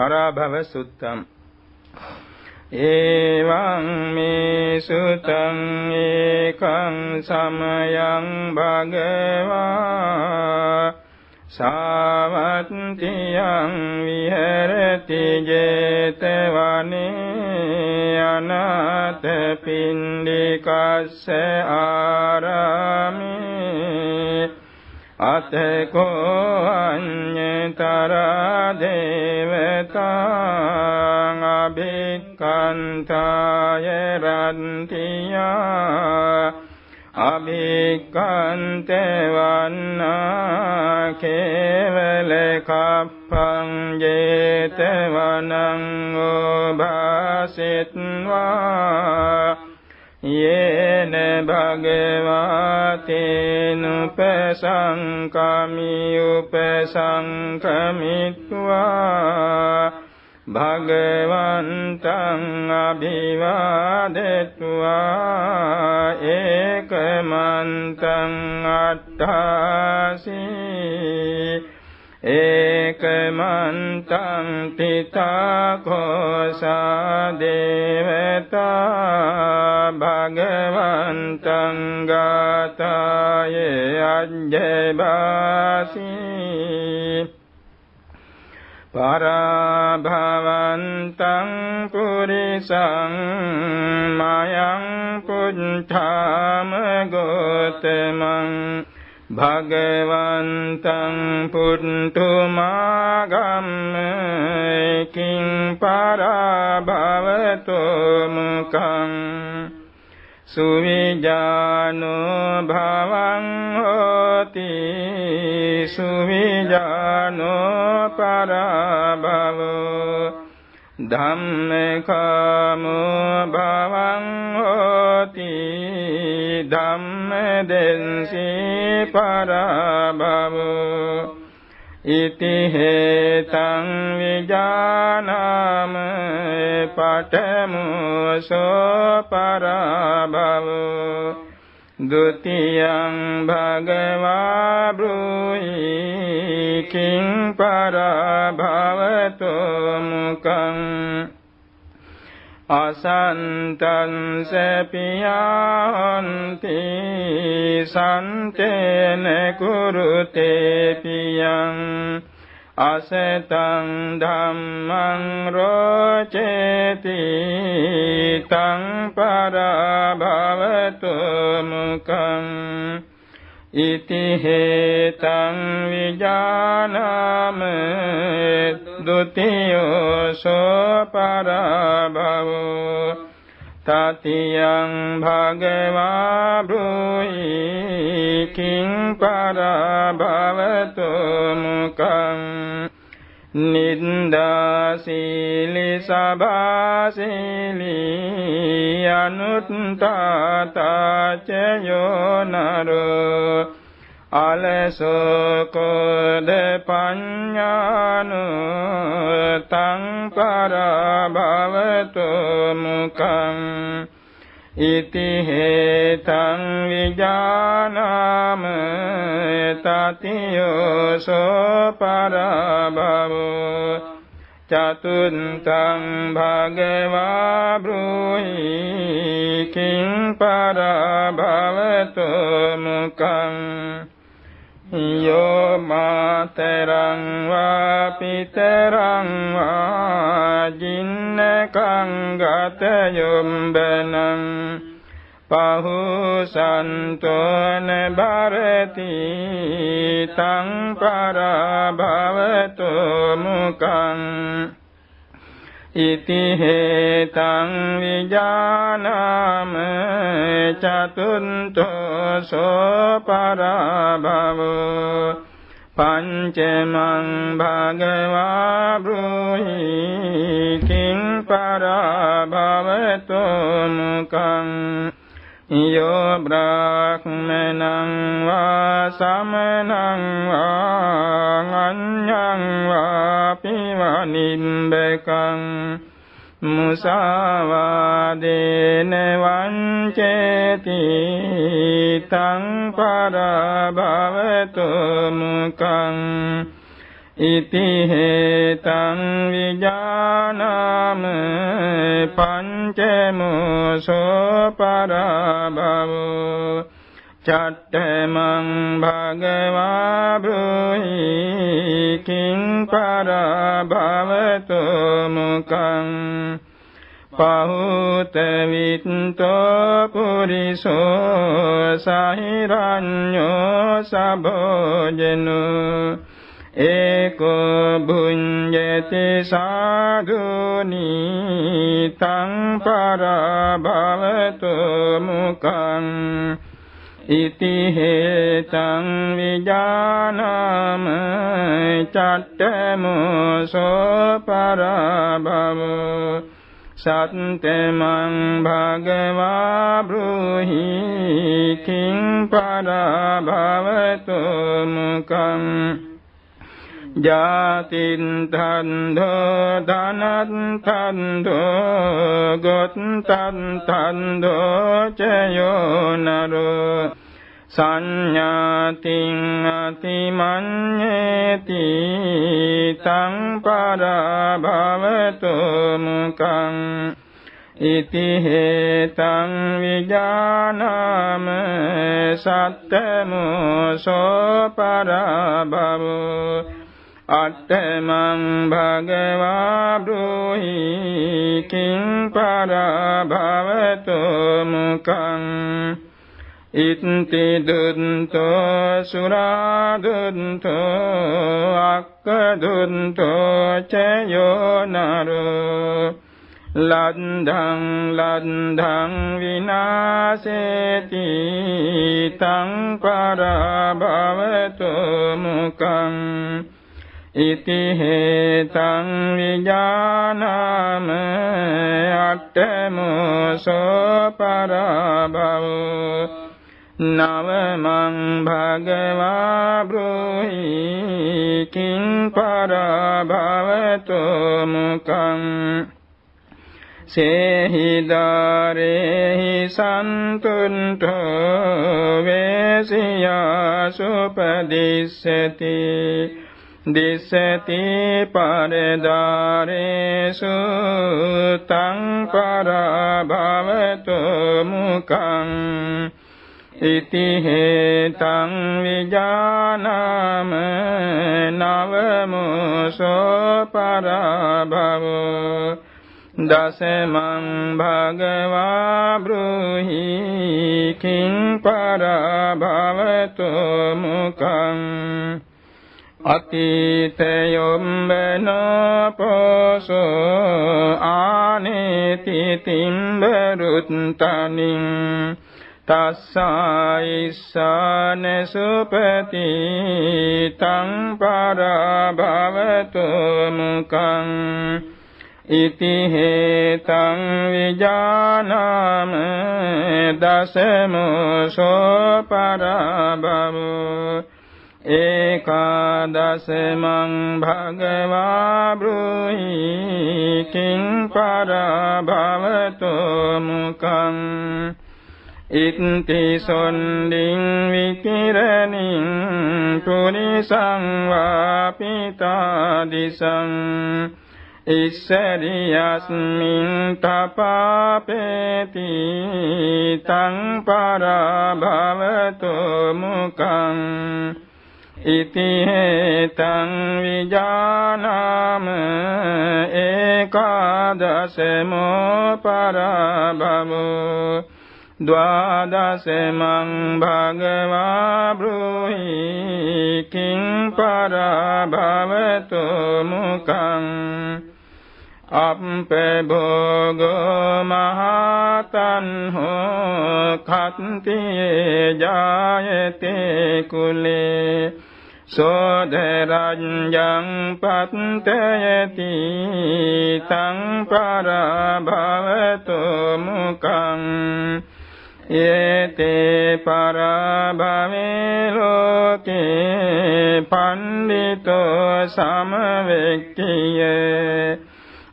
පරාභව සුත්තම්. එවං මේ සුතං ඒකං සමයං භගවා සාවත්තියං විහෙරති 제තවනේ අනාථ පින්ඩිකස්ස ආරාමේ අතකෝ අඤ්ඤතරා දේවතාං අභික්ඛන්තාය රන්තියා අභික්ඛන්තේ වන්නා කේවල කප්පං ජේතවනං ඕභාසිත්වා යේන භගවතේනුපසංකමි උපසංකමිත්වා භගවන්තං අභිවාදෙත්වා ඒකමන්තං අට්ඨාසී ඒකමන්තං තිතාකෝසා දේවතා භගවන්තං ගාතාය අජ්ජබාසී පරභවන්තං පුරිසං මයං පුඤ්ඨාම ගෝතමං භගවන්තං පුට්ඨුමාගම්ම කිං පරභවතෝ මුකං සුවිජානෝ භවං හෝති සුවිජානෝ පරභවෝ ධම්මකාමෝ භවං හෝති। ධම්මදෙන්සී පරභවෝ। ඉති හේතං විජානාම පඨමෝසෝ පරභවෝ। ဒ ුතියං භගවා බ්‍රූහි කිං පරභවතෝ මුකං අසන්තං සපියන්ති සන්තේන කුරුතේ පියං අසතං ධම්මං රෝචේති තං පරභවතු මුකං ඉති හේතං විජානාම ဒ ුතියෝ සෝ පරභවෝ තතියං භගවා බ්‍රෝහි කිං පරභවතු මුකං නින්දාසීලි සභාසීලි අනුත්තාතාචයෝ නරෝ අලසෝකෝද පඤ්ඤානු තං පරභවතු මුකං ඉති හේතං විජානාම තතියෝසෝ පරභවෝ චතුන්තං භගවා බ්‍රූහි කිං පරභවතු මුකං යෝ මාතරං වා පිතරං වා ජින්නකං ගත යොම්බනං පහුසන්තෝන භරති තං පරභවතු මුකං ඉති හේතං විජානාම චතුන්තෝ සෝ පරභවෝ පංචමං භගවා බ්‍රූහි කිං පරභවතු මුකං යෝ බ්‍රාහ්මනං වා සමනං වා අඤ්ඤං වා පිවනිම්බකං මුසාවාදේන වංචේති තං පරභවතු මුකං ඉති හේතං විජානාම පංචමෝසෝ පරබවෝ චට්ඨමං භගවා බ්‍රෝහි කිං පරභවතු මුකං පහුත විත්තෝ පුරිසෝ සහිරඤ්ඤෝ සබෝජනෝ ඒකෝ භුඤ්ජති සාධුනි තං පරභවතු මුකං ඉති හේතං විජානාම චට්ඨමෝසෝ පරභවෝ සත්තමං භගවා බ්‍රූහි කිං පරභවතු මුකං ජාතින් තන්ධෝ ධනත් තන්ධෝ ගොත්තන් තන්ධෝ චයෝ නරෝ සංඥාතින් අතිමඤ්ඤේති තං පරභවතු මුකං ඉති හේතං විජානාම සත්තමෝසෝ පරභවෝ අත්තමං භගවා බ්‍රෝහි කිං පරභවතු මුකං ඉත්ති දුන්තෝ සුරා දුන්තෝ අක්ක දුන්තෝ චයෝ නරෝ ලන්ධං ලන්ධං විනාශේති තං පරභවතු මුකං ඉති හේතං විජානාම අට්ඨමෝසෝ පරභවෝ නවමං භගවා බ්‍රෝහි කිං පරභවතු මුකං සේහිදාරේහි සන්තුන්ඨෝ වේසියා සුපදිස්සති දිස්සති පරදාරේසු තං පරභවතු මුකං ඉති හේතං විජානාම නවමෝසෝ පරභවෝ දසමං භගවා බ්‍රූහි කිං පරභවතු මුකං අතීතයොම්බනෝ පෝසෝ ආනේති තිම්බරුත්තනින් තස්සයිස්සාන සුපති තං පරභවතු මුකං ඉති හේතං විජානාම දසමෝසෝ පරභවෝ ඒකාදසමං භගවා බ්‍රූහි කිං පරභවතු මුකං ඉත්ති සොන්ඩින් විකිරණින් පුරිසං වාපිතා දිසං ඉස්සරියස්මින් තපාපේති තං පරභවතු මුකං ඉති හේතං විජානාම ඒකාදසමෝ පරභවෝ ද්වාදසමං භගවා බ්‍රෝහි කිං පරභවතු මුකං අප්පභෝගෝ මහතන් හෝ කත්තියේ ජායතේ කුලේ සෝදරඤ්ඤං පත්තයති තං පරභවතු මුකං යේතේ පරභවේ ලෝකේ පණ්ඩිතෝ සමවෙක්ඛියේ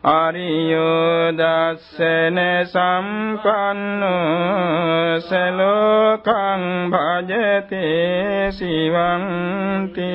අරියෝ දස්සන සම්පන්නෝ සලෝකං භජතේ සිවන්ති